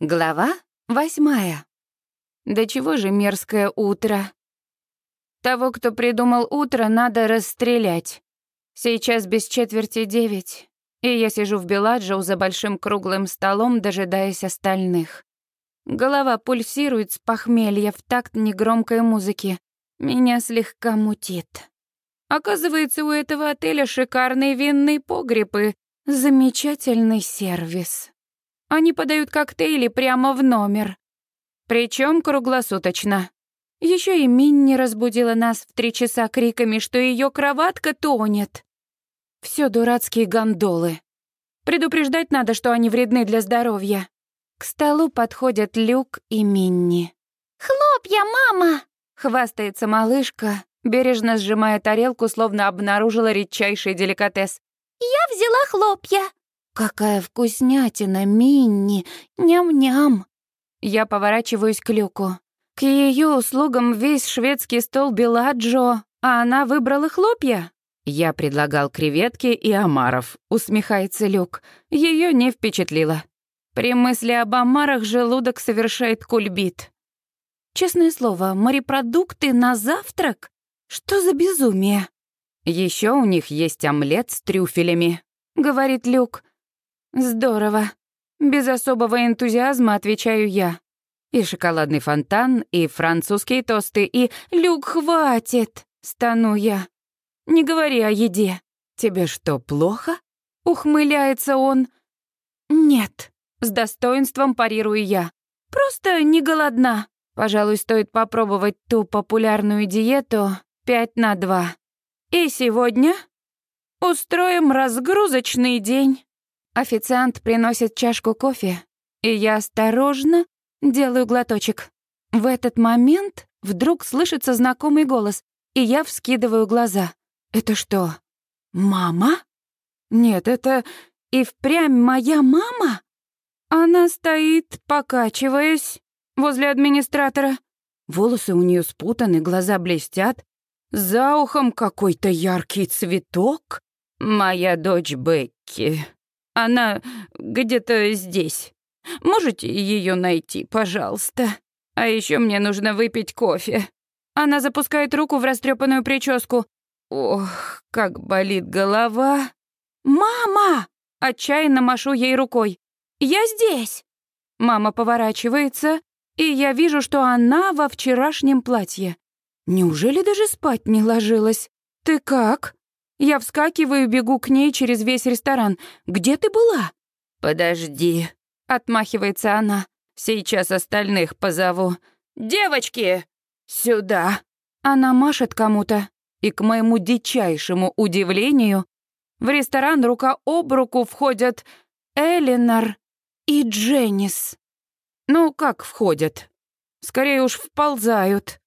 Глава восьмая. Да чего же мерзкое утро. Того, кто придумал утро, надо расстрелять. Сейчас без четверти девять, и я сижу в Беладжоу за большим круглым столом, дожидаясь остальных. Голова пульсирует с похмелья в такт негромкой музыки. Меня слегка мутит. Оказывается, у этого отеля шикарный винный погреб и замечательный сервис. Они подают коктейли прямо в номер. Причем круглосуточно. Еще и Минни разбудила нас в три часа криками, что ее кроватка тонет. Все дурацкие гондолы. Предупреждать надо, что они вредны для здоровья. К столу подходят Люк и Минни. «Хлопья, мама!» — хвастается малышка, бережно сжимая тарелку, словно обнаружила редчайший деликатес. «Я взяла хлопья!» «Какая вкуснятина, Минни! Ням-ням!» Я поворачиваюсь к Люку. К ее услугам весь шведский стол Беладжо, а она выбрала хлопья. Я предлагал креветки и омаров, усмехается Люк. Ее не впечатлило. При мысли об омарах желудок совершает кульбит. Честное слово, морепродукты на завтрак? Что за безумие? Еще у них есть омлет с трюфелями, говорит Люк. Здорово. Без особого энтузиазма отвечаю я. И шоколадный фонтан, и французские тосты, и «Люк, хватит!» — стану я. «Не говори о еде. Тебе что, плохо?» — ухмыляется он. «Нет», — с достоинством парирую я. «Просто не голодна. Пожалуй, стоит попробовать ту популярную диету пять на два. И сегодня устроим разгрузочный день». Официант приносит чашку кофе, и я осторожно делаю глоточек. В этот момент вдруг слышится знакомый голос, и я вскидываю глаза. «Это что, мама?» «Нет, это и впрямь моя мама?» Она стоит, покачиваясь, возле администратора. Волосы у нее спутаны, глаза блестят. За ухом какой-то яркий цветок. «Моя дочь Бекки», она где-то здесь. Можете ее найти, пожалуйста? А еще мне нужно выпить кофе. Она запускает руку в растрепанную прическу. Ох, как болит голова. Мама! Отчаянно машу ей рукой. Я здесь. Мама поворачивается, и я вижу, что она во вчерашнем платье. Неужели даже спать не ложилась? Ты как? Я вскакиваю, бегу к ней через весь ресторан. «Где ты была?» «Подожди», — отмахивается она. «Сейчас остальных позову». «Девочки! Сюда!» Она машет кому-то, и, к моему дичайшему удивлению, в ресторан рука об руку входят Элинор и Дженнис. Ну, как входят? Скорее уж вползают.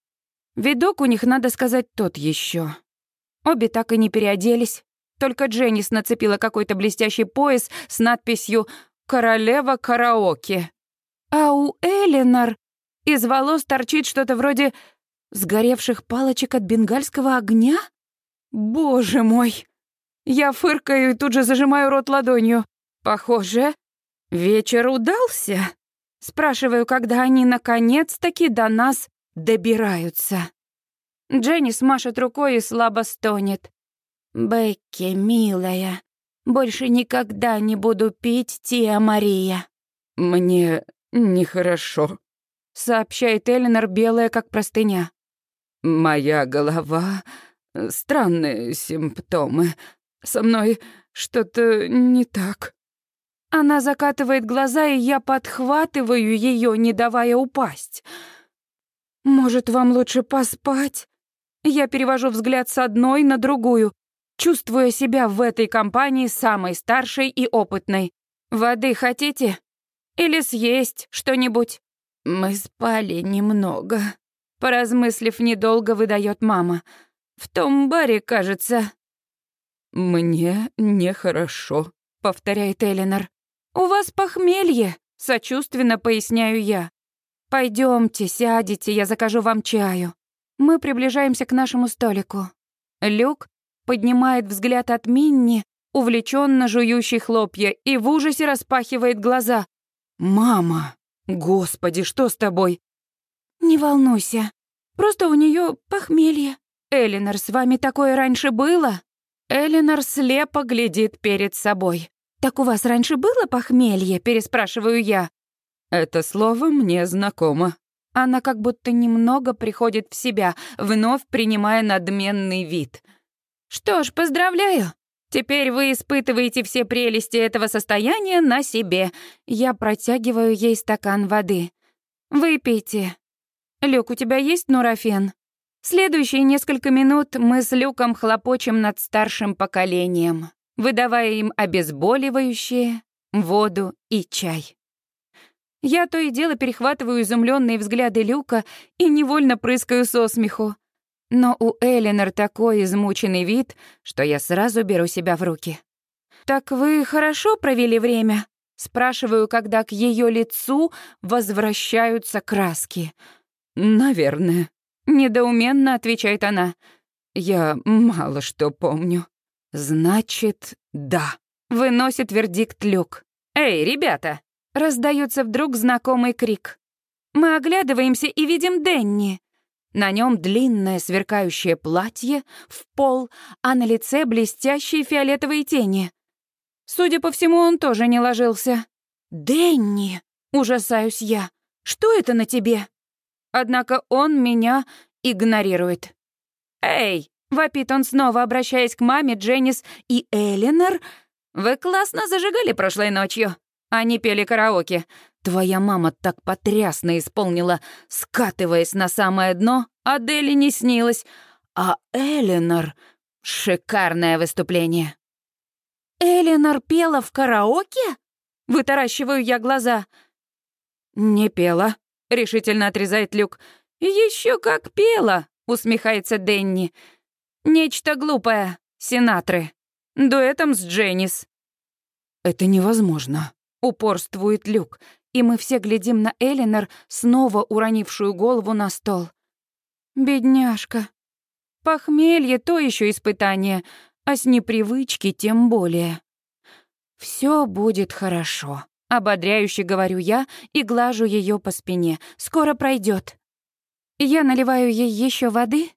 Видок у них, надо сказать, тот еще. Обе так и не переоделись. Только Дженнис нацепила какой-то блестящий пояс с надписью «Королева караоке». А у Элинор из волос торчит что-то вроде сгоревших палочек от бенгальского огня? Боже мой! Я фыркаю и тут же зажимаю рот ладонью. Похоже, вечер удался. Спрашиваю, когда они наконец-таки до нас добираются. Дженни смашет рукой и слабо стонет. «Бекки, милая, больше никогда не буду пить Тиа Мария». «Мне нехорошо», — сообщает Эленор, белая как простыня. «Моя голова... Странные симптомы. Со мной что-то не так». Она закатывает глаза, и я подхватываю ее, не давая упасть. «Может, вам лучше поспать?» Я перевожу взгляд с одной на другую, чувствуя себя в этой компании самой старшей и опытной. «Воды хотите? Или съесть что-нибудь?» «Мы спали немного», — поразмыслив недолго, выдает мама. «В том баре, кажется». «Мне нехорошо», — повторяет Элинор. «У вас похмелье», — сочувственно поясняю я. Пойдемте, сядете, я закажу вам чаю». Мы приближаемся к нашему столику. Люк поднимает взгляд от Минни, увлеченно жующий хлопья, и в ужасе распахивает глаза. «Мама!» Господи, что с тобой? Не волнуйся. Просто у нее похмелье. Элинор, с вами такое раньше было? Элинор слепо глядит перед собой. «Так у вас раньше было похмелье?» — переспрашиваю я. «Это слово мне знакомо». Она как будто немного приходит в себя, вновь принимая надменный вид. «Что ж, поздравляю. Теперь вы испытываете все прелести этого состояния на себе. Я протягиваю ей стакан воды. Выпейте. Люк, у тебя есть нурофен?» Следующие несколько минут мы с Люком хлопочем над старшим поколением, выдавая им обезболивающее, воду и чай. Я то и дело перехватываю изумленные взгляды Люка и невольно прыскаю со смеху. Но у Эленор такой измученный вид, что я сразу беру себя в руки. «Так вы хорошо провели время?» Спрашиваю, когда к ее лицу возвращаются краски. «Наверное», Недоуменно отвечает она. Я мало что помню. Значит, да. Выносит вердикт Люк. Эй, ребята! Раздается вдруг знакомый крик. Мы оглядываемся и видим Денни. На нем длинное сверкающее платье в пол, а на лице блестящие фиолетовые тени. Судя по всему, он тоже не ложился. «Денни!» — ужасаюсь я. «Что это на тебе?» Однако он меня игнорирует. «Эй!» — вопит он снова, обращаясь к маме, Дженнис и Эленор. «Вы классно зажигали прошлой ночью». Они пели караоке. Твоя мама так потрясно исполнила, скатываясь на самое дно, а Дели не снилось. А Эленор — шикарное выступление. «Эленор пела в караоке?» Вытаращиваю я глаза. «Не пела», — решительно отрезает Люк. Еще как пела!» — усмехается Денни. «Нечто глупое, Синатры. Дуэтом с Дженнис». «Это невозможно», — упорствует Люк, и мы все глядим на Элинор, снова уронившую голову на стол. «Бедняжка. Похмелье — то еще испытание, а с непривычки тем более». Все будет хорошо», Ободряюще говорю я и глажу ее по спине. Скоро пройдет. Я наливаю ей еще воды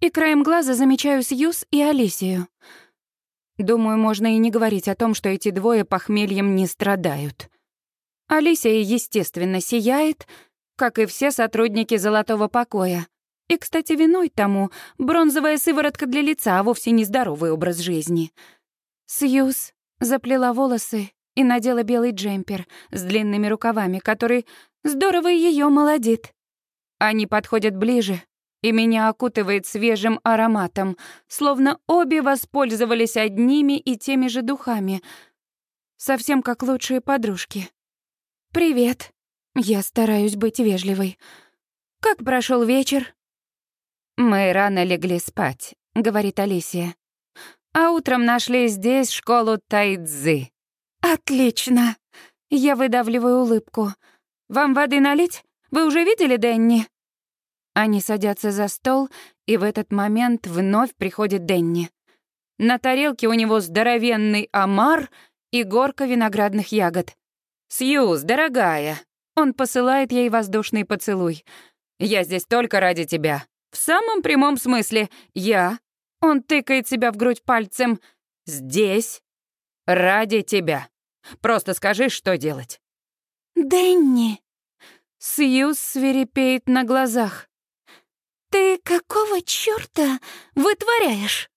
и краем глаза замечаю Сьюз и Алисию. Думаю, можно и не говорить о том, что эти двое похмельем не страдают. Алисия, естественно, сияет, как и все сотрудники «Золотого покоя». И, кстати, виной тому бронзовая сыворотка для лица, а вовсе не здоровый образ жизни. Сьюз заплела волосы и надела белый джемпер с длинными рукавами, который здорово ее молодит. Они подходят ближе, и меня окутывает свежим ароматом, словно обе воспользовались одними и теми же духами, совсем как лучшие подружки. «Привет». Я стараюсь быть вежливой. «Как прошел вечер?» «Мы рано легли спать», — говорит Алисия. «А утром нашли здесь школу тайцзы». «Отлично!» Я выдавливаю улыбку. «Вам воды налить? Вы уже видели Дэнни?» Они садятся за стол, и в этот момент вновь приходит Дэнни. На тарелке у него здоровенный омар и горка виноградных ягод. «Сьюз, дорогая!» Он посылает ей воздушный поцелуй. «Я здесь только ради тебя. В самом прямом смысле. Я...» Он тыкает себя в грудь пальцем. «Здесь Ради тебя. Просто скажи, что делать». «Дэнни!» Сьюз свирепеет на глазах. «Ты какого чёрта вытворяешь?»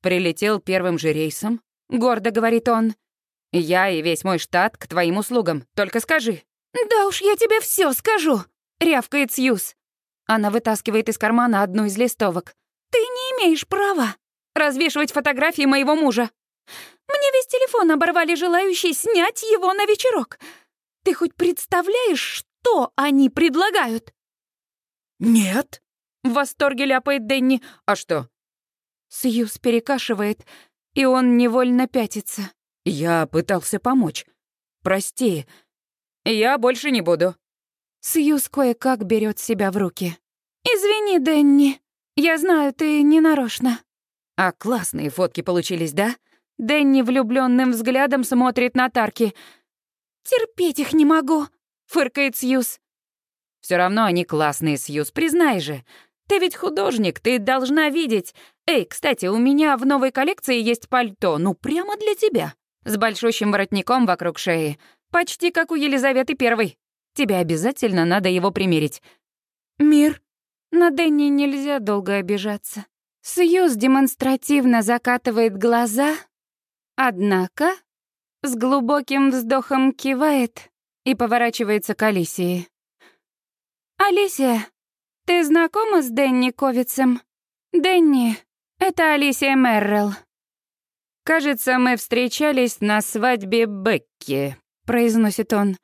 «Прилетел первым же рейсом», — гордо говорит он. «Я и весь мой штат к твоим услугам. Только скажи». «Да уж я тебе всё скажу», — рявкает Сьюз. Она вытаскивает из кармана одну из листовок. «Ты не имеешь права развешивать фотографии моего мужа. Мне весь телефон оборвали желающие снять его на вечерок. Ты хоть представляешь, что они предлагают?» «Нет», — в восторге ляпает Дэнни. «А что?» Сьюз перекашивает, и он невольно пятится. «Я пытался помочь. Прости. Я больше не буду». Сьюз кое-как берет себя в руки. «Извини, Дэнни. Я знаю, ты не нарочно». «А классные фотки получились, да?» Дэнни влюбленным взглядом смотрит на Тарки. «Терпеть их не могу!» фыркает Сьюз. Все равно они классные, Сьюз, признай же. Ты ведь художник, ты должна видеть. Эй, кстати, у меня в новой коллекции есть пальто, ну прямо для тебя. С большущим воротником вокруг шеи. Почти как у Елизаветы Первой. Тебе обязательно надо его примерить. Мир. На Дэнни нельзя долго обижаться. Сьюз демонстративно закатывает глаза, однако с глубоким вздохом кивает и поворачивается к Алисии. «Алисия, ты знакома с Дэнни Ковицем? Дэнни, это Алисия Меррелл». «Кажется, мы встречались на свадьбе Бекки», — произносит он.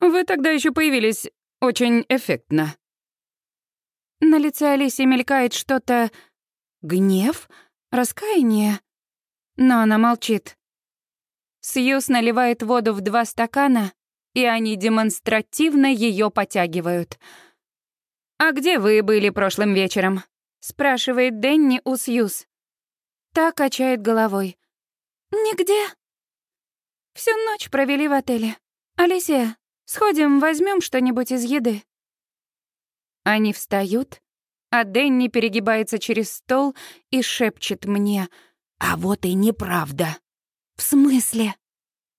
«Вы тогда еще появились очень эффектно». На лице Алисии мелькает что-то... Гнев? Раскаяние? Но она молчит. Сьюз наливает воду в два стакана, и они демонстративно ее потягивают. «А где вы были прошлым вечером?» — спрашивает Дэнни у Сьюз. Так качает головой. «Нигде. Всю ночь провели в отеле. Алисия, сходим, возьмем что-нибудь из еды». Они встают, а Дэнни перегибается через стол и шепчет мне. «А вот и неправда». «В смысле?»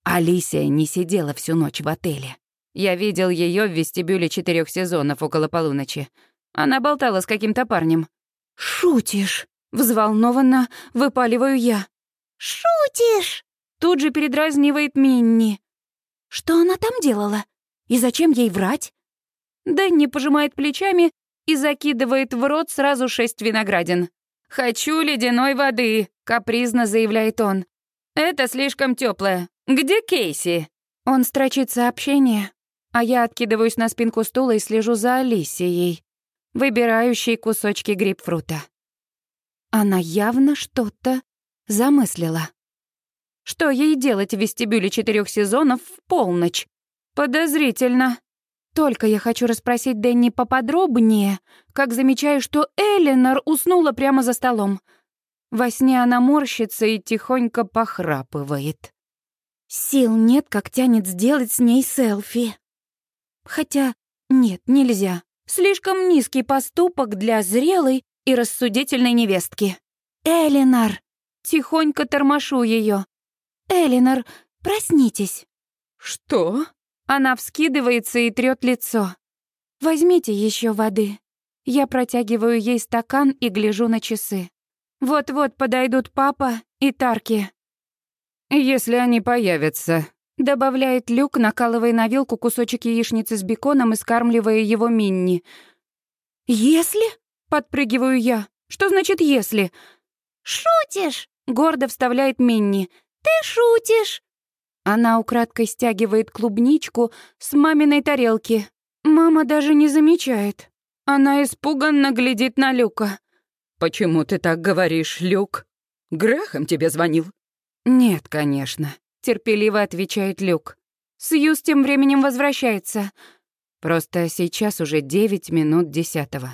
Алисия не сидела всю ночь в отеле. Я видел ее в вестибюле четырех сезонов около полуночи. Она болтала с каким-то парнем. «Шутишь?» — взволнованно выпаливаю я. «Шутишь?» — тут же передразнивает Минни. «Что она там делала? И зачем ей врать?» Дэнни пожимает плечами и закидывает в рот сразу шесть виноградин. «Хочу ледяной воды», — капризно заявляет он. «Это слишком теплое. Где Кейси?» Он строчит сообщение, а я откидываюсь на спинку стула и слежу за Алисией, выбирающей кусочки грейпфрута. Она явно что-то замыслила. Что ей делать в вестибюле четырех сезонов в полночь? Подозрительно. Только я хочу расспросить Дэнни поподробнее, как замечаю, что Эленор уснула прямо за столом. Во сне она морщится и тихонько похрапывает. Сил нет, как тянет сделать с ней селфи. Хотя нет, нельзя. Слишком низкий поступок для зрелой и рассудительной невестки. Элинор, тихонько тормошу ее. Элинор, проснитесь. Что? Она вскидывается и трёт лицо. Возьмите еще воды. Я протягиваю ей стакан и гляжу на часы. Вот-вот подойдут папа и Тарки. «Если они появятся», — добавляет Люк, накалывая на вилку кусочек яичницы с беконом и скармливая его Минни. «Если?» — подпрыгиваю я. «Что значит «если»?» «Шутишь?» — гордо вставляет Минни. «Ты шутишь?» Она украдкой стягивает клубничку с маминой тарелки. Мама даже не замечает. Она испуганно глядит на Люка. «Почему ты так говоришь, Люк? Грехом тебе звонил?» «Нет, конечно», — терпеливо отвечает Люк. Сьюз тем временем возвращается. Просто сейчас уже девять минут десятого.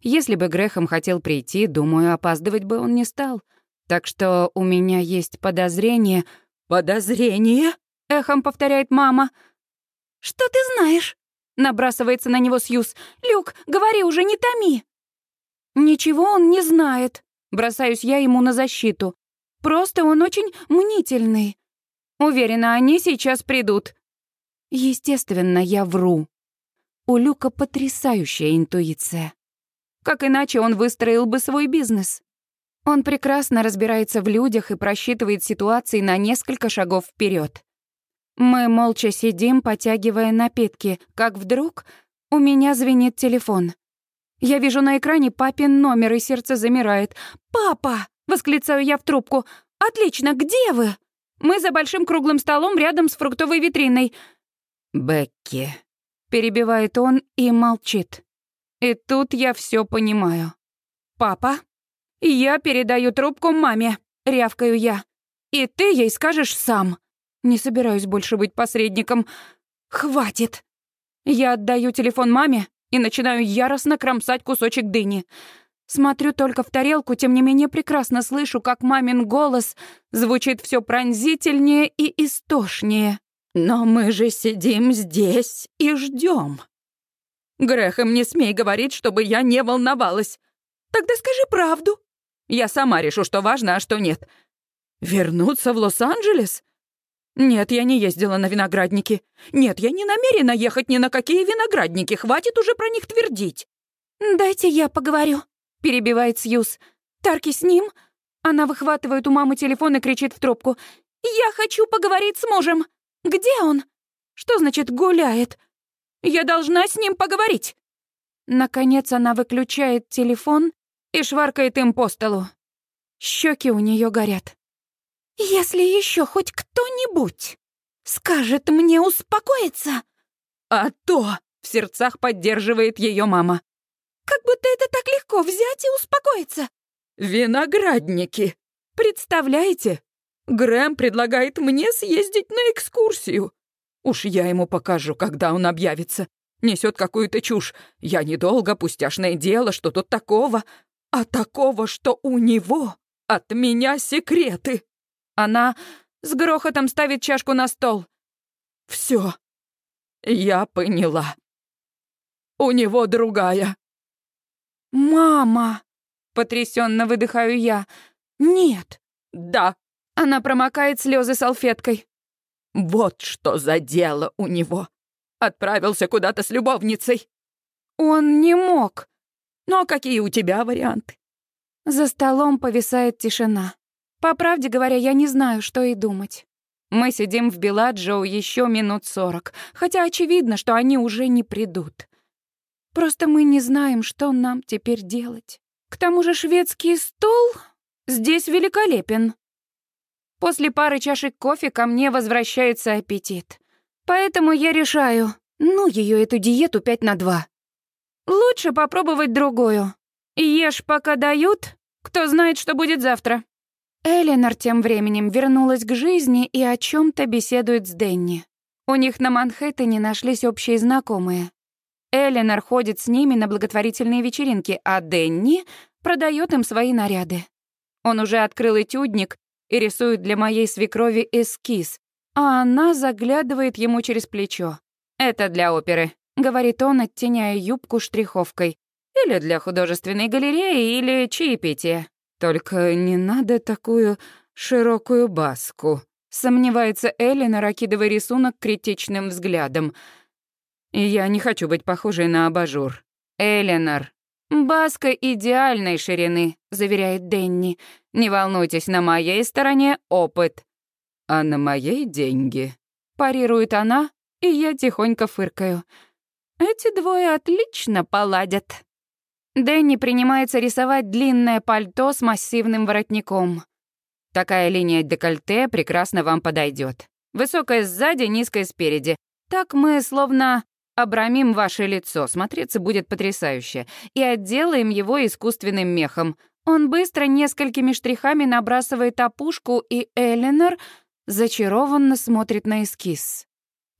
Если бы Грехом хотел прийти, думаю, опаздывать бы он не стал. Так что у меня есть подозрение... «Подозрение?» — эхом повторяет мама. «Что ты знаешь?» — набрасывается на него Сьюз. «Люк, говори уже, не томи!» «Ничего он не знает», — бросаюсь я ему на защиту. «Просто он очень мнительный. Уверена, они сейчас придут». Естественно, я вру. У Люка потрясающая интуиция. Как иначе он выстроил бы свой бизнес? Он прекрасно разбирается в людях и просчитывает ситуации на несколько шагов вперед. Мы молча сидим, потягивая напитки, как вдруг у меня звенит телефон. Я вижу на экране папин номер, и сердце замирает. «Папа!» — восклицаю я в трубку. «Отлично, где вы?» «Мы за большим круглым столом рядом с фруктовой витриной». «Бекки», — перебивает он и молчит. И тут я все понимаю. «Папа?» «Я передаю трубку маме», — рявкаю я. «И ты ей скажешь сам». Не собираюсь больше быть посредником. «Хватит!» Я отдаю телефон маме и начинаю яростно кромсать кусочек дыни. Смотрю только в тарелку, тем не менее прекрасно слышу, как мамин голос звучит все пронзительнее и истошнее. Но мы же сидим здесь и ждем. Грехом не смей говорить, чтобы я не волновалась. Тогда скажи правду. Я сама решу, что важно, а что нет. Вернуться в Лос-Анджелес? Нет, я не ездила на виноградники. Нет, я не намерена ехать ни на какие виноградники. Хватит уже про них твердить. «Дайте я поговорю», — перебивает Сьюз. «Тарки с ним?» Она выхватывает у мамы телефон и кричит в трубку. «Я хочу поговорить с мужем! Где он? Что значит «гуляет»? Я должна с ним поговорить!» Наконец она выключает телефон и шваркает им по столу. Щеки у нее горят. «Если еще хоть кто-нибудь скажет мне успокоиться...» «А то!» — в сердцах поддерживает ее мама. «Как будто это так легко взять и успокоиться!» «Виноградники! Представляете? Грэм предлагает мне съездить на экскурсию. Уж я ему покажу, когда он объявится. Несет какую-то чушь. Я недолго, пустяшное дело, что тут такого. А такого, что у него от меня секреты. Она с грохотом ставит чашку на стол. Все, я поняла. У него другая. «Мама!» — потрясенно выдыхаю я. «Нет!» «Да!» — она промокает слезы салфеткой. Вот что за дело у него. Отправился куда-то с любовницей. Он не мог. Ну а какие у тебя варианты? За столом повисает тишина. По правде говоря, я не знаю, что и думать. Мы сидим в Беладжоу еще минут сорок, хотя очевидно, что они уже не придут. Просто мы не знаем, что нам теперь делать. К тому же шведский стол здесь великолепен. После пары чашек кофе ко мне возвращается аппетит. Поэтому я решаю, ну ее эту диету пять на два. Лучше попробовать другую. Ешь, пока дают, кто знает, что будет завтра. Эленор тем временем вернулась к жизни и о чем то беседует с Денни. У них на Манхэттене нашлись общие знакомые. Эленор ходит с ними на благотворительные вечеринки, а Денни продает им свои наряды. Он уже открыл этюдник и рисует для моей свекрови эскиз, а она заглядывает ему через плечо. «Это для оперы», — говорит он, оттеняя юбку штриховкой. «Или для художественной галереи, или чаепития. Только не надо такую широкую баску», — сомневается Эллина, окидывая рисунок критичным взглядом. «Я не хочу быть похожей на абажур». «Эленор, «Баска идеальной ширины», — заверяет Денни. «Не волнуйтесь, на моей стороне опыт». «А на моей деньги», — парирует она, и я тихонько фыркаю. «Эти двое отлично поладят». Дэнни принимается рисовать длинное пальто с массивным воротником. Такая линия декольте прекрасно вам подойдет. Высокая сзади, низкая спереди. Так мы словно Обрамим ваше лицо, смотреться будет потрясающе, и отделаем его искусственным мехом. Он быстро несколькими штрихами набрасывает опушку, и Эленор зачарованно смотрит на эскиз.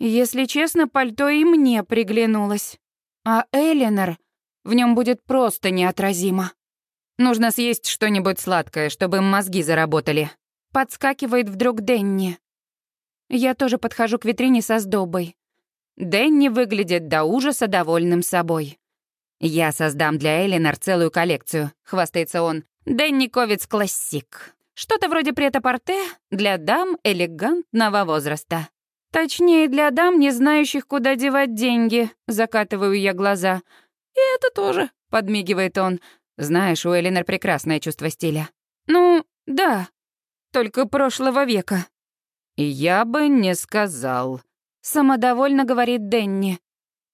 Если честно, пальто и мне приглянулось. А Эленор в нем будет просто неотразимо. Нужно съесть что-нибудь сладкое, чтобы мозги заработали. Подскакивает вдруг Денни. Я тоже подхожу к витрине со сдобой. Дэнни выглядит до ужаса довольным собой. «Я создам для Элинор целую коллекцию», — хвастается он. «Дэнни Ковиц Классик». Что-то вроде прета-порте для дам элегантного возраста. Точнее, для дам, не знающих, куда девать деньги, закатываю я глаза. «И это тоже», — подмигивает он. «Знаешь, у Элинор прекрасное чувство стиля». «Ну, да, только прошлого века». «Я бы не сказал», Самодовольно говорит Денни.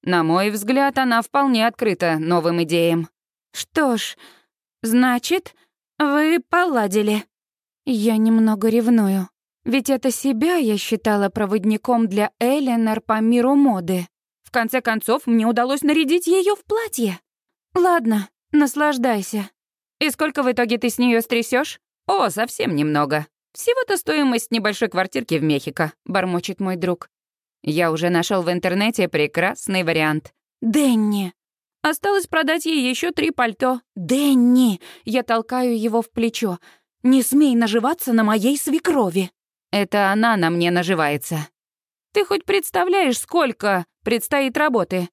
На мой взгляд, она вполне открыта новым идеям. Что ж, значит, вы поладили. Я немного ревную. Ведь это себя я считала проводником для Эленор по миру моды. В конце концов, мне удалось нарядить ее в платье. Ладно, наслаждайся. И сколько в итоге ты с нее стрясешь? О, совсем немного. Всего-то стоимость небольшой квартирки в Мехико, бормочет мой друг. Я уже нашел в интернете прекрасный вариант. Дэнни. Осталось продать ей еще три пальто. Дэнни. Я толкаю его в плечо. Не смей наживаться на моей свекрови. Это она на мне наживается. Ты хоть представляешь, сколько предстоит работы?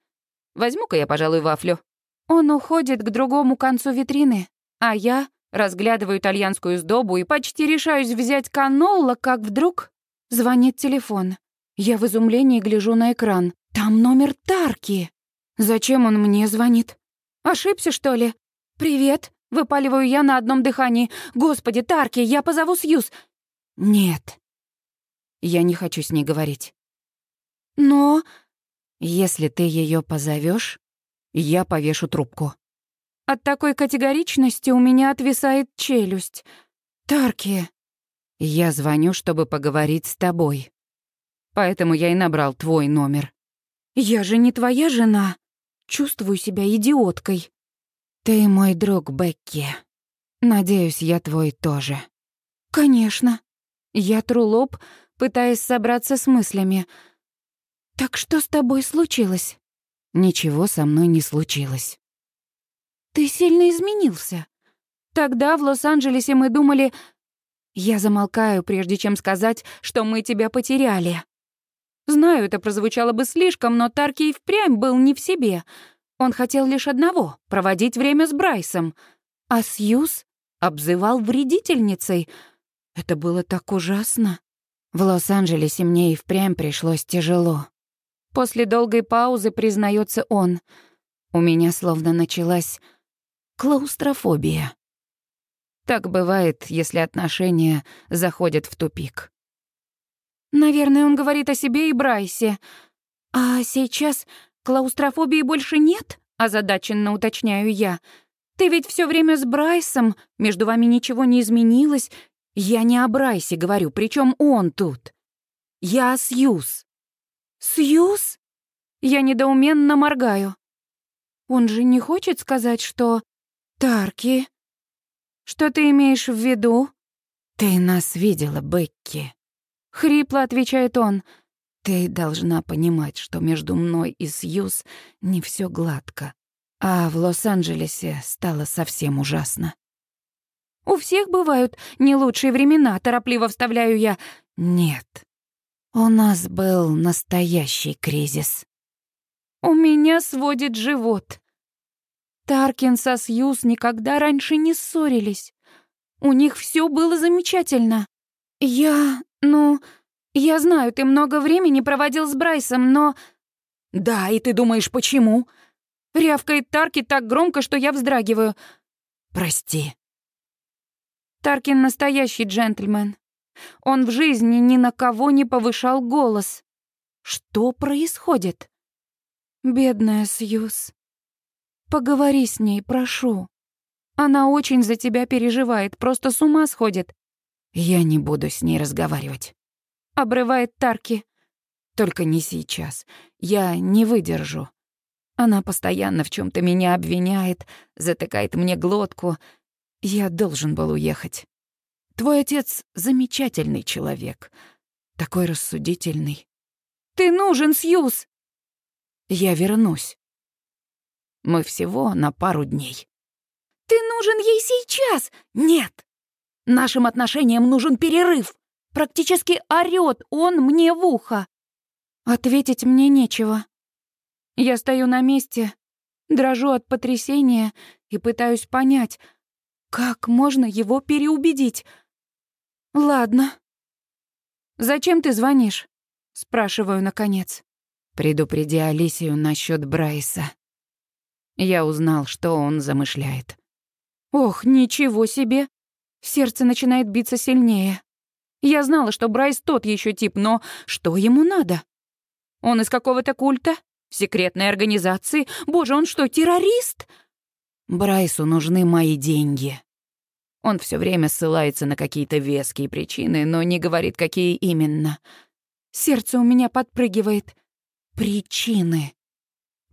Возьму-ка я, пожалуй, вафлю». Он уходит к другому концу витрины, а я разглядываю итальянскую сдобу и почти решаюсь взять канолла, как вдруг звонит телефон. Я в изумлении гляжу на экран. Там номер Тарки. Зачем он мне звонит? Ошибся, что ли? «Привет», — выпаливаю я на одном дыхании. «Господи, Тарки, я позову Сьюз». «Нет». Я не хочу с ней говорить. «Но...» «Если ты ее позовешь, я повешу трубку». От такой категоричности у меня отвисает челюсть. «Тарки...» «Я звоню, чтобы поговорить с тобой. Поэтому я и набрал твой номер». «Я же не твоя жена. Чувствую себя идиоткой». «Ты мой друг, Бекки. Надеюсь, я твой тоже». «Конечно». Я тру лоб, пытаясь собраться с мыслями. «Так что с тобой случилось?» «Ничего со мной не случилось». «Ты сильно изменился. Тогда в Лос-Анджелесе мы думали...» Я замолкаю, прежде чем сказать, что мы тебя потеряли. Знаю, это прозвучало бы слишком, но Тарки и впрямь был не в себе — он хотел лишь одного — проводить время с Брайсом. А Сьюз обзывал вредительницей. Это было так ужасно. В Лос-Анджелесе мне и впрямь пришлось тяжело. После долгой паузы признается он. У меня словно началась клаустрофобия. Так бывает, если отношения заходят в тупик. Наверное, он говорит о себе и Брайсе. А сейчас «Клаустрофобии больше нет?» — озадаченно уточняю я. «Ты ведь все время с Брайсом, между вами ничего не изменилось. Я не о Брайсе говорю, причем он тут. Я о Сьюз». «Сьюз?» Я недоуменно моргаю. Он же не хочет сказать, что... Тарки. Что ты имеешь в виду? Ты нас видела, Бекки. Хрипло отвечает он. Ты должна понимать, что между мной и Сьюз не все гладко. А в Лос-Анджелесе стало совсем ужасно. «У всех бывают не лучшие времена», — торопливо вставляю я. «Нет, у нас был настоящий кризис». У меня сводит живот. Таркин со Сьюз никогда раньше не ссорились. У них все было замечательно. Я, ну, «Я знаю, ты много времени проводил с Брайсом, но...» «Да, и ты думаешь, почему?» Рявкает Тарки так громко, что я вздрагиваю. «Прости». Таркин настоящий джентльмен. Он в жизни ни на кого не повышал голос. Что происходит? Бедная Сьюз. Поговори с ней, прошу. Она очень за тебя переживает, просто с ума сходит. Я не буду с ней разговаривать. — обрывает Тарки. «Только не сейчас. Я не выдержу. Она постоянно в чем то меня обвиняет, затыкает мне глотку. Я должен был уехать. Твой отец — замечательный человек, такой рассудительный. Ты нужен, Сьюз!» «Я вернусь. Мы всего на пару дней». «Ты нужен ей сейчас!» «Нет! Нашим отношениям нужен перерыв!» Практически орёт он мне в ухо. Ответить мне нечего. Я стою на месте, дрожу от потрясения и пытаюсь понять, как можно его переубедить. Ладно. «Зачем ты звонишь?» — спрашиваю наконец. «Предупреди Алисию насчет Брайса». Я узнал, что он замышляет. Ох, ничего себе! Сердце начинает биться сильнее. Я знала, что Брайс тот еще тип, но что ему надо? Он из какого-то культа? Секретной организации? Боже, он что, террорист? Брайсу нужны мои деньги. Он все время ссылается на какие-то веские причины, но не говорит, какие именно. Сердце у меня подпрыгивает. Причины.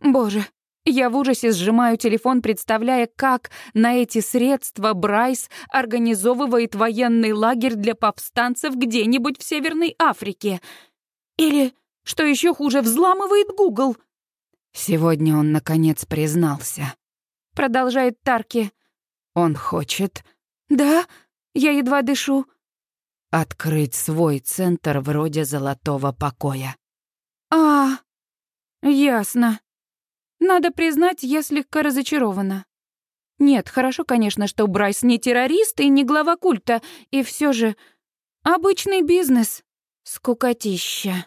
Боже, я в ужасе сжимаю телефон, представляя, как на эти средства Брайс организовывает военный лагерь для повстанцев где-нибудь в Северной Африке. Или, что еще хуже, взламывает Гугл. Сегодня он, наконец, признался. Продолжает Тарки. Он хочет... Да, я едва дышу. Открыть свой центр вроде золотого покоя. А, ясно. Надо признать, я слегка разочарована. Нет, хорошо, конечно, что Брайс не террорист и не глава культа, и все же обычный бизнес. Скукотища.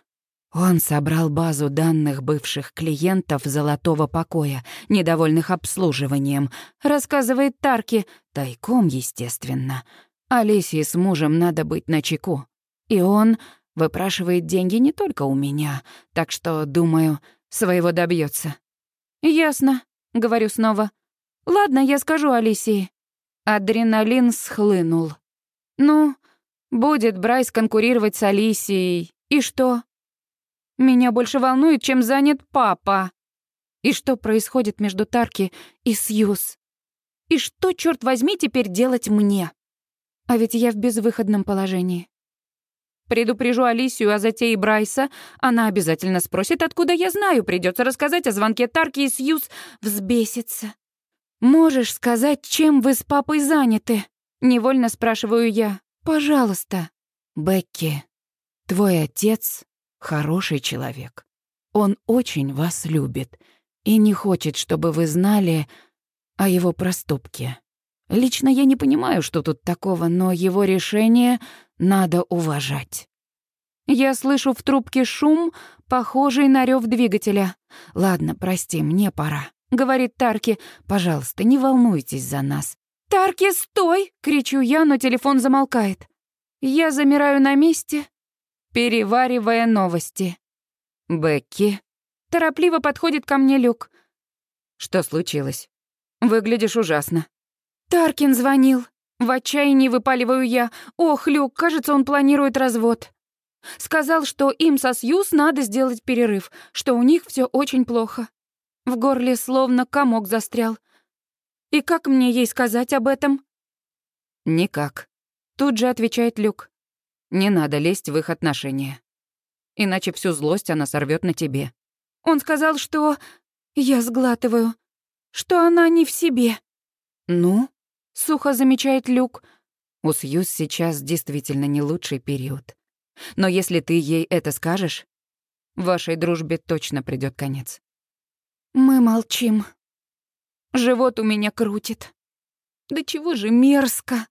Он собрал базу данных бывших клиентов золотого покоя, недовольных обслуживанием, рассказывает Тарки, тайком, естественно. Алисии с мужем надо быть начеку. И он выпрашивает деньги не только у меня, так что, думаю, своего добьется. «Ясно», — говорю снова. «Ладно, я скажу Алисии». Адреналин схлынул. «Ну, будет Брайс конкурировать с Алисией. И что? Меня больше волнует, чем занят папа. И что происходит между Тарки и Сьюз? И что, черт возьми, теперь делать мне? А ведь я в безвыходном положении. Предупрежу Алисию о затее Брайса. Она обязательно спросит, откуда я знаю. Придется рассказать о звонке Тарки и Сьюз. Взбесится. «Можешь сказать, чем вы с папой заняты?» Невольно спрашиваю я. «Пожалуйста». «Бекки, твой отец хороший человек. Он очень вас любит и не хочет, чтобы вы знали о его проступке. Лично я не понимаю, что тут такого, но его решение надо уважать. Я слышу в трубке шум, похожий на рев двигателя. «Ладно, прости, мне пора», — говорит Тарки. «Пожалуйста, не волнуйтесь за нас». «Тарки, стой!» — кричу я, но телефон замолкает. Я замираю на месте, переваривая новости. «Бекки?» Торопливо подходит ко мне Люк. «Что случилось? Выглядишь ужасно». «Таркин звонил». В отчаянии выпаливаю я. «Ох, Люк, кажется, он планирует развод». Сказал, что им со Сьюз надо сделать перерыв, что у них все очень плохо. В горле словно комок застрял. И как мне ей сказать об этом? «Никак», — тут же отвечает Люк. Не надо лезть в их отношения. Иначе всю злость она сорвет на тебе. Он сказал, что... Я сглатываю. Что она не в себе. Ну? Сухо замечает Люк. У Сьюз сейчас действительно не лучший период. Но если ты ей это скажешь, вашей дружбе точно придёт конец. Мы молчим. Живот у меня крутит. Да чего же мерзко.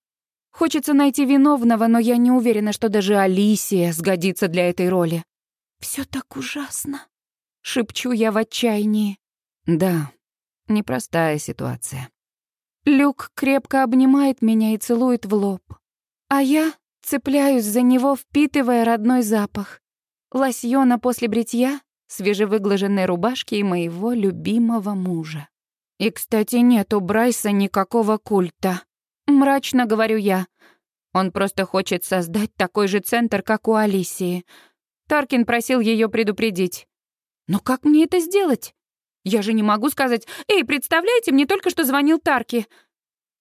Хочется найти виновного, но я не уверена, что даже Алисия сгодится для этой роли. Все так ужасно», — шепчу я в отчаянии. «Да, непростая ситуация». Люк крепко обнимает меня и целует в лоб. А я цепляюсь за него, впитывая родной запах. Лосьона после бритья, свежевыглаженной рубашки и моего любимого мужа. И, кстати, нет у Брайса никакого культа. Мрачно говорю я. Он просто хочет создать такой же центр, как у Алисии. Таркин просил ее предупредить. Но как мне это сделать? Я же не могу сказать, «Эй, представляете, мне только что звонил Тарки».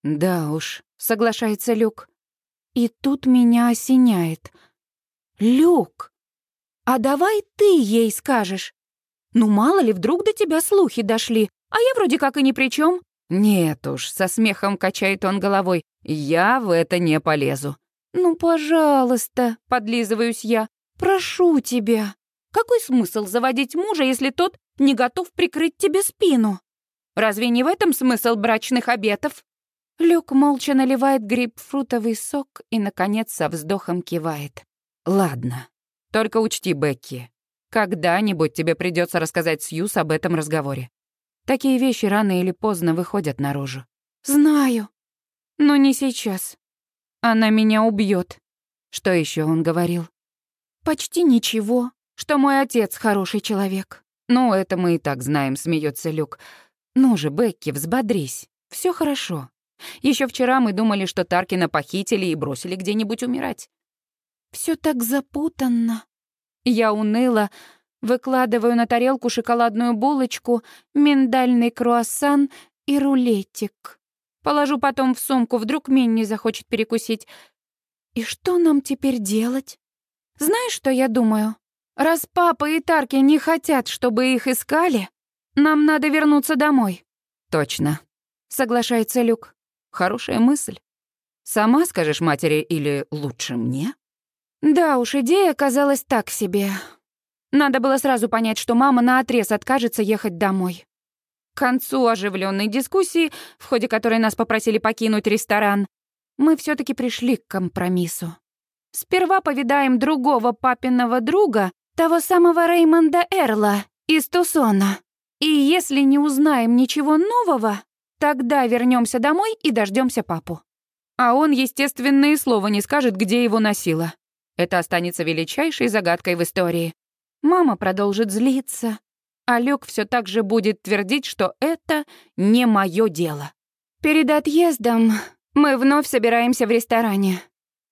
«Да уж», — соглашается Люк. И тут меня осеняет. «Люк, а давай ты ей скажешь. Ну, мало ли, вдруг до тебя слухи дошли, а я вроде как и ни при чем. «Нет уж», — со смехом качает он головой, — «я в это не полезу». «Ну, пожалуйста», — подлизываюсь я, — «прошу тебя. Какой смысл заводить мужа, если тот не готов прикрыть тебе спину? Разве не в этом смысл брачных обетов?» Люк молча наливает грейпфрутовый сок и, наконец, со вздохом кивает. «Ладно, только учти, Бекки, когда-нибудь тебе придется рассказать Сьюз об этом разговоре. Такие вещи рано или поздно выходят наружу. Знаю. Но не сейчас. Она меня убьет. Что еще он говорил? Почти ничего. Что мой отец хороший человек. Ну, это мы и так знаем, смеется Люк. Ну же, Бекки, взбодрись. Все хорошо. Еще вчера мы думали, что Таркина похитили и бросили где-нибудь умирать. Все так запутанно. Я уныла, Выкладываю на тарелку шоколадную булочку, миндальный круассан и рулетик. Положу потом в сумку, вдруг Минни захочет перекусить. И что нам теперь делать? Знаешь, что я думаю? Раз папа и Тарки не хотят, чтобы их искали, нам надо вернуться домой. Точно, соглашается Люк. Хорошая мысль. Сама скажешь матери или лучше мне? Да уж, идея казалась так себе. Надо было сразу понять, что мама наотрез откажется ехать домой. К концу оживленной дискуссии, в ходе которой нас попросили покинуть ресторан, мы все таки пришли к компромиссу. Сперва повидаем другого папиного друга, того самого Реймонда Эрла из Тусона. И если не узнаем ничего нового, тогда вернемся домой и дождемся папу. А он, естественно, и слова не скажет, где его носило. Это останется величайшей загадкой в истории. Мама продолжит злиться, а Люк все так же будет твердить, что это не мое дело. Перед отъездом мы вновь собираемся в ресторане.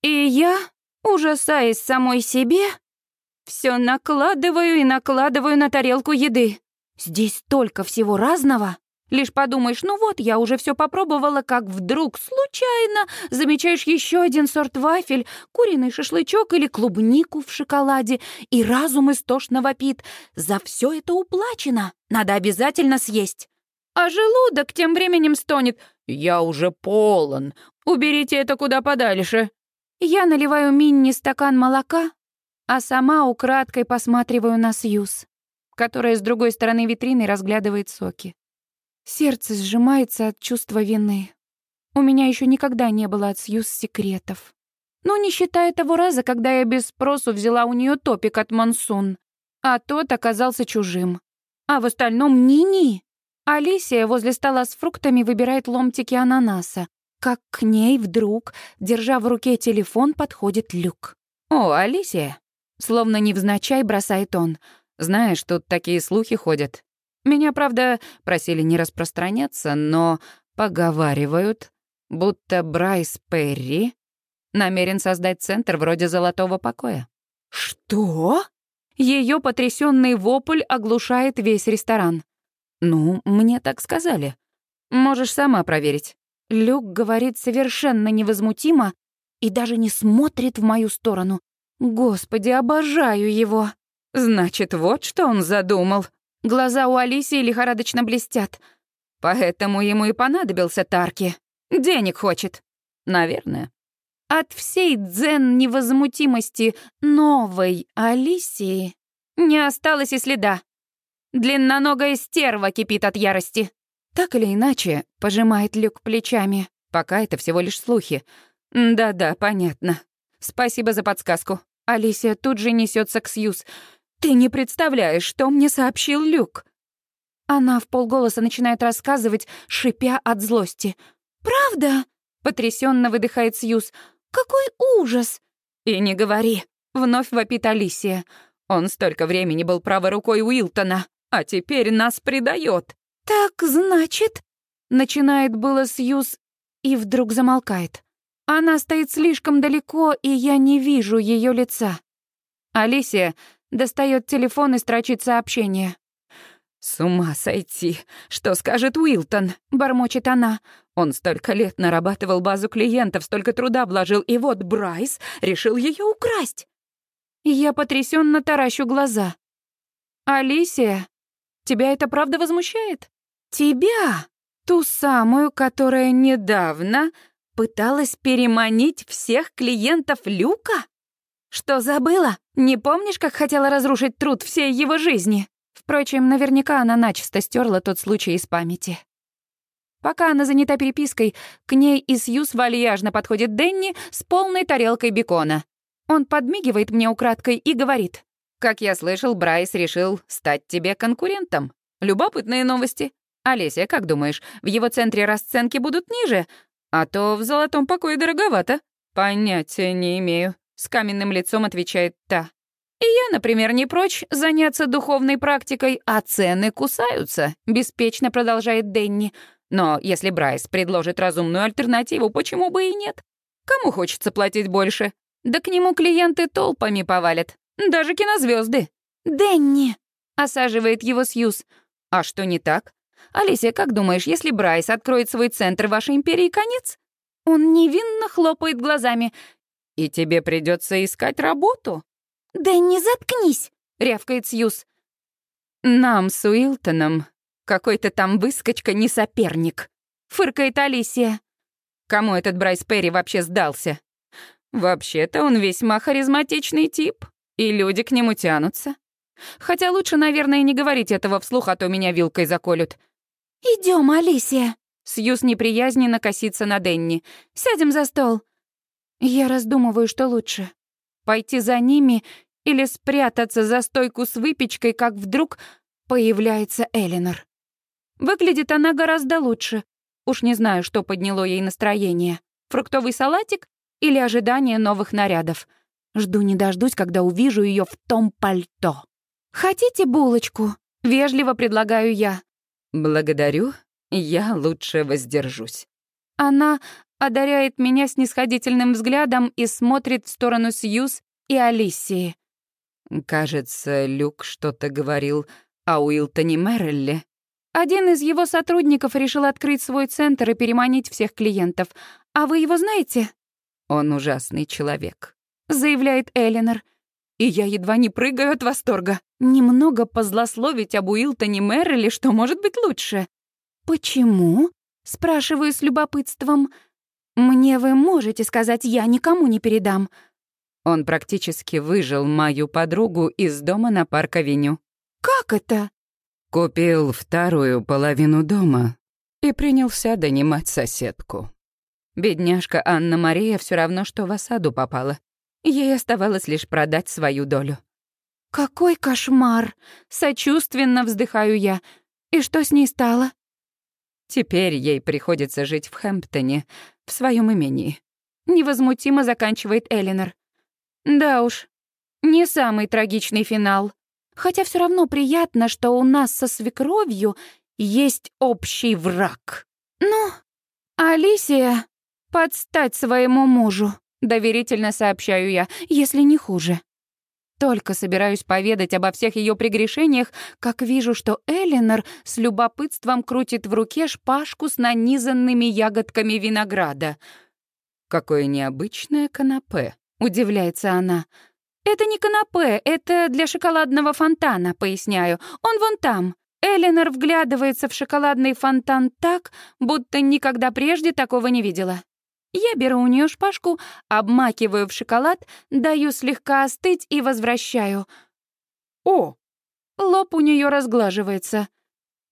И я, ужасаясь самой себе, все накладываю и накладываю на тарелку еды. Здесь столько всего разного. Лишь подумаешь, ну вот, я уже все попробовала, как вдруг случайно замечаешь еще один сорт вафель, куриный шашлычок или клубнику в шоколаде, и разум истошно вопит. За все это уплачено, надо обязательно съесть. А желудок тем временем стонет. «Я уже полон, уберите это куда подальше». Я наливаю Минни стакан молока, а сама украдкой посматриваю на Сьюз которая с другой стороны витрины разглядывает соки. Сердце сжимается от чувства вины. У меня еще никогда не было от Сьюз секретов. Ну, не считая того раза, когда я без спросу взяла у нее топик от Монсун, а тот оказался чужим. А в остальном ни-ни. Алисия возле стола с фруктами выбирает ломтики ананаса, как к ней вдруг, держа в руке телефон, подходит Люк. «О, Алисия!» Словно невзначай бросает он. Знаешь, тут такие слухи ходят. Меня, правда, просили не распространяться, но поговаривают, будто Брайс Перри намерен создать центр вроде «Золотого покоя». «Что?» Ее потрясенный вопль оглушает весь ресторан. «Ну, мне так сказали. Можешь сама проверить». Люк говорит совершенно невозмутимо и даже не смотрит в мою сторону. Господи, обожаю его. Значит, вот что он задумал. Глаза у Алисии лихорадочно блестят. Поэтому ему и понадобился Тарки. Денег хочет. Наверное. От всей дзен невозмутимости новой Алисии не осталось и следа. Длинноногая стерва кипит от ярости. Так или иначе, пожимает Люк плечами. Пока это всего лишь слухи. Да-да, понятно. Спасибо за подсказку. Алисия тут же несется к Сьюз. «Ты не представляешь, что мне сообщил Люк!» Она в полголоса начинает рассказывать, шипя от злости. «Правда?» — потрясенно выдыхает Сьюз. «Какой ужас!» «И не говори!» — вновь вопит Алисия. «Он столько времени был правой рукой Уилтона, а теперь нас предает. «Так, значит...» — начинает было Сьюз и вдруг замолкает. Она стоит слишком далеко, и я не вижу ее лица. Алисия Достает телефон и строчит сообщение. «С ума сойти! Что скажет Уилтон?» — бормочет она. Он столько лет нарабатывал базу клиентов, столько труда вложил, и вот Брайс решил ее украсть. Я потрясенно таращу глаза. «Алисия, тебя это правда возмущает? Тебя, ту самую, которая недавно пыталась переманить всех клиентов Люка?» Что забыла? Не помнишь, как хотела разрушить труд всей его жизни? Впрочем, наверняка она начисто стерла тот случай из памяти. Пока она занята перепиской, к ней из Сьюз вальяжно подходит Денни с полной тарелкой бекона. Он подмигивает мне украдкой и говорит. «Как я слышал, Брайс решил стать тебе конкурентом. Любопытные новости. Олеся, как думаешь, в его центре расценки будут ниже? А то в золотом покое дороговато. Понятия не имею. С каменным лицом отвечает та. И я, например, не прочь заняться духовной практикой, а цены кусаются, беспечно продолжает Денни. Но если Брайс предложит разумную альтернативу, почему бы и нет? Кому хочется платить больше? Да к нему клиенты толпами повалят. Даже кинозвезды. «Денни!» — осаживает его Сьюз. «А что не так? Алисия, как думаешь, если Брайс откроет свой центр вашей империи, конец?» Он невинно хлопает глазами. «И тебе придется искать работу?» «Да не заткнись!» — рявкает Сьюз. «Нам с Уилтоном какой-то там выскочка не соперник», — фыркает Алисия. «Кому этот Брайс Перри вообще сдался?» «Вообще-то он весьма харизматичный тип, и люди к нему тянутся. Хотя лучше, наверное, не говорить этого вслух, а то меня вилкой заколют. Идем, Алисия!» Сьюз неприязненно косится на Денни. «Сядем за стол». Я раздумываю, что лучше. Пойти за ними или спрятаться за стойку с выпечкой, как вдруг появляется Элинор. Выглядит она гораздо лучше. Уж не знаю, что подняло ей настроение. Фруктовый салатик или ожидание новых нарядов. Жду не дождусь, когда увижу ее в том пальто. «Хотите булочку?» — вежливо предлагаю я. «Благодарю, я лучше воздержусь». Она одаряет меня снисходительным взглядом и смотрит в сторону Сьюз и Алисии. «Кажется, Люк что-то говорил о Уилтоне Меррелле». Один из его сотрудников решил открыть свой центр и переманить всех клиентов. А вы его знаете? Он ужасный человек, заявляет Элинор. И я едва не прыгаю от восторга. Немного позлословить об Уилтоне Мерреле, что может быть лучше. Почему? Спрашиваю с любопытством. Мне вы можете сказать, я никому не передам. Он практически выжил мою подругу из дома на парк-авеню. Как это? Купил вторую половину дома и принялся донимать соседку. Бедняжка Анна-Мария все равно, что в осаду попала. Ей оставалось лишь продать свою долю. «Какой кошмар!» — сочувственно вздыхаю я. «И что с ней стало?» Теперь ей приходится жить в Хэмптоне, в своем имении. Невозмутимо заканчивает Элинор. Да уж, не самый трагичный финал. Хотя все равно приятно, что у нас со свекровью есть общий враг. Ну, Алисия, подстать своему мужу, доверительно сообщаю я, если не хуже. Только собираюсь поведать обо всех ее прегрешениях, как вижу, что Элинор с любопытством крутит в руке шпажку с нанизанными ягодками винограда. «Какое необычное канапе», — удивляется она. «Это не канапе, это для шоколадного фонтана», — поясняю. «Он вон там». Эленор вглядывается в шоколадный фонтан так, будто никогда прежде такого не видела. Я беру у нее шпажку, обмакиваю в шоколад, даю слегка остыть и возвращаю. «О!» Лоб у нее разглаживается.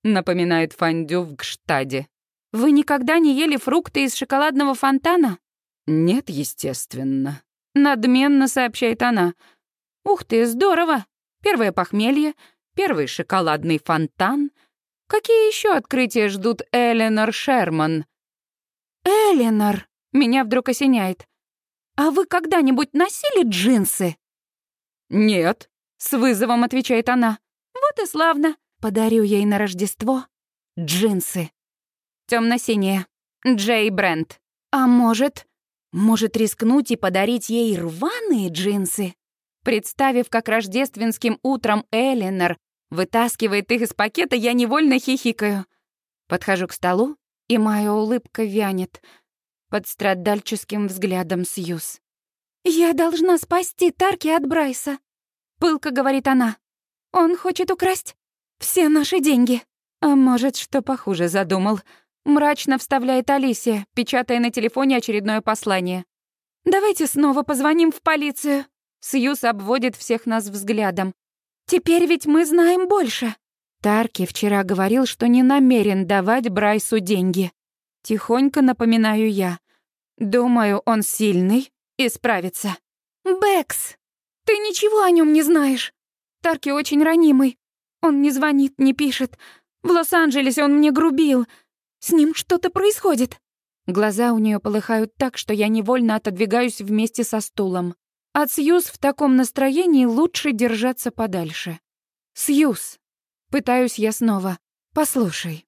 Напоминает фондю в Гштаде. «Вы никогда не ели фрукты из шоколадного фонтана?» «Нет, естественно», Надменно сообщает она. «Ух ты, здорово! Первое похмелье, первый шоколадный фонтан. Какие еще открытия ждут Эленор Шерман?» «Эленор!» — меня вдруг осеняет. «А вы когда-нибудь носили джинсы?» «Нет», — с вызовом отвечает она. «Вот и славно. Подарю ей на Рождество джинсы. Темно-синие. Джей Брент. А может, может, рискнуть и подарить ей рваные джинсы? Представив, как рождественским утром Эленор вытаскивает их из пакета, я невольно хихикаю. Подхожу к столу, и моя улыбка вянет под страдальческим взглядом Сьюз. «Я должна спасти Тарки от Брайса», — пылко говорит она. «Он хочет украсть все наши деньги». А может, что похуже задумал — Мрачно вставляет Алисия, печатая на телефоне очередное послание. «Давайте снова позвоним в полицию». Сьюз обводит всех нас взглядом. «Теперь ведь мы знаем больше». Тарки вчера говорил, что не намерен давать Брайсу деньги. Тихонько напоминаю я. Думаю, он сильный и справится. «Бэкс, ты ничего о нем не знаешь. Тарки очень ранимый. Он не звонит, не пишет. В Лос-Анджелесе он мне грубил. С ним что-то происходит!» Глаза у нее полыхают так, что я невольно отодвигаюсь вместе со стулом. От Сьюз в таком настроении лучше держаться подальше. «Сьюз!» Пытаюсь я снова. «Послушай.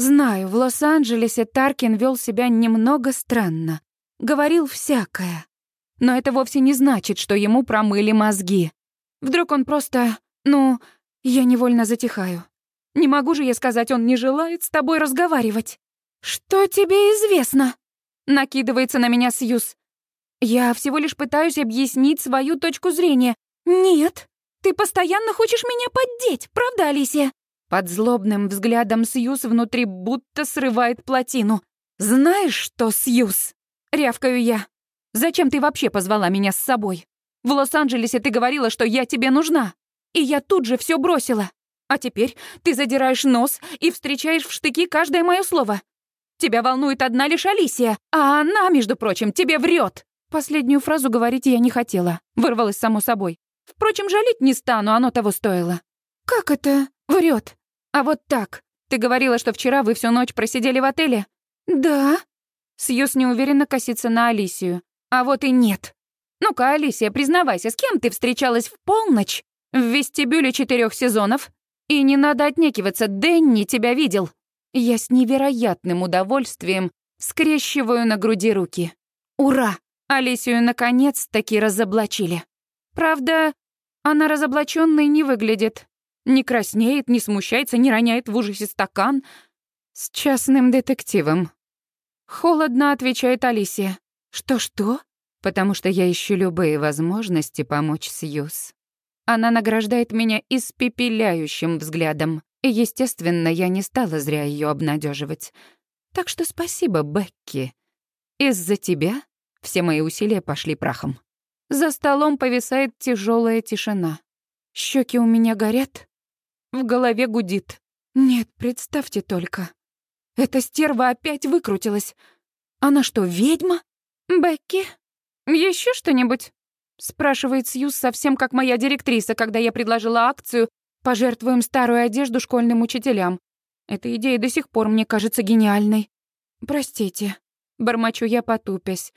Знаю, в Лос-Анджелесе Таркин вел себя немного странно. Говорил всякое. Но это вовсе не значит, что ему промыли мозги. Вдруг он просто... Ну, я невольно затихаю. Не могу же я сказать, он не желает с тобой разговаривать. Что тебе известно? Накидывается на меня Сьюз. Я всего лишь пытаюсь объяснить свою точку зрения. Нет, ты постоянно хочешь меня поддеть, правда, Алисия? Под злобным взглядом Сьюз внутри будто срывает плотину. «Знаешь что, Сьюз?» — рявкаю я. «Зачем ты вообще позвала меня с собой? В Лос-Анджелесе ты говорила, что я тебе нужна. и я тут же все бросила. А теперь ты задираешь нос и встречаешь в штыки каждое мое слово. Тебя волнует одна лишь Алисия, а она, между прочим, тебе врет. Последнюю фразу говорить я не хотела, вырвалась само собой. Впрочем, жалеть не стану, оно того стоило. Как это врет? А вот так. Ты говорила, что вчера вы всю ночь просидели в отеле? Да. Сьюз неуверенно косится на Алисию. А вот и нет. Ну-ка, Алисия, признавайся, с кем ты встречалась в полночь в вестибюле четырех сезонов? И не надо отнекиваться, Дэнни тебя видел. Я с невероятным удовольствием скрещиваю на груди руки. Ура! Алисию наконец-таки разоблачили. Правда, она разоблаченной не выглядит. Не краснеет, не смущается, не роняет в ужасе стакан. С частным детективом. Холодно отвечает Алисия. Что-что? Потому что я ищу любые возможности помочь Сьюз. Она награждает меня испепеляющим взглядом. И, естественно, я не стала зря ее обнадеживать. Так что спасибо, Бекки. Из-за тебя все мои усилия пошли прахом. За столом повисает тяжелая тишина. Щеки у меня горят, в голове гудит. Нет, представьте только. Эта стерва опять выкрутилась. Она что, ведьма? Бекки, еще что-нибудь? Спрашивает Сьюз совсем как моя директриса, когда я предложила акцию «Пожертвуем старую одежду школьным учителям». Эта идея до сих пор мне кажется гениальной. Простите, бормочу я потупясь.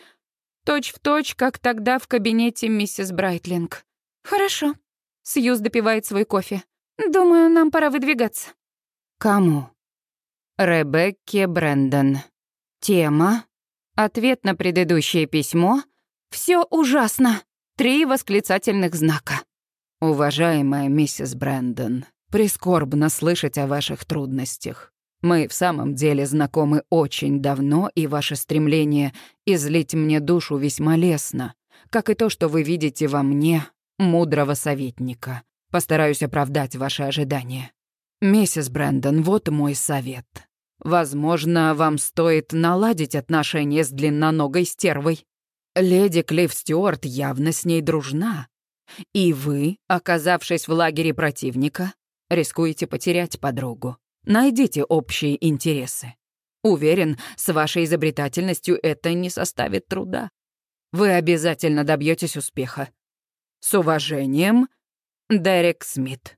Точь в точь, как тогда в кабинете миссис Брайтлинг. Хорошо. Сьюз допивает свой кофе. Думаю, нам пора выдвигаться. Кому? Ребекке Брэндон. Тема. Ответ на предыдущее письмо. Все ужасно. Три восклицательных знака. Уважаемая миссис Брэндон, прискорбно слышать о ваших трудностях. Мы в самом деле знакомы очень давно, и ваше стремление излить мне душу весьма лестно, как и то, что вы видите во мне мудрого советника. Постараюсь оправдать ваши ожидания. Миссис Брэндон, вот мой совет. Возможно, вам стоит наладить отношения с длинноногой стервой. Леди Клифф Стюарт явно с ней дружна. И вы, оказавшись в лагере противника, рискуете потерять подругу. Найдите общие интересы. Уверен, с вашей изобретательностью это не составит труда. Вы обязательно добьетесь успеха. С уважением, Дерек Смит.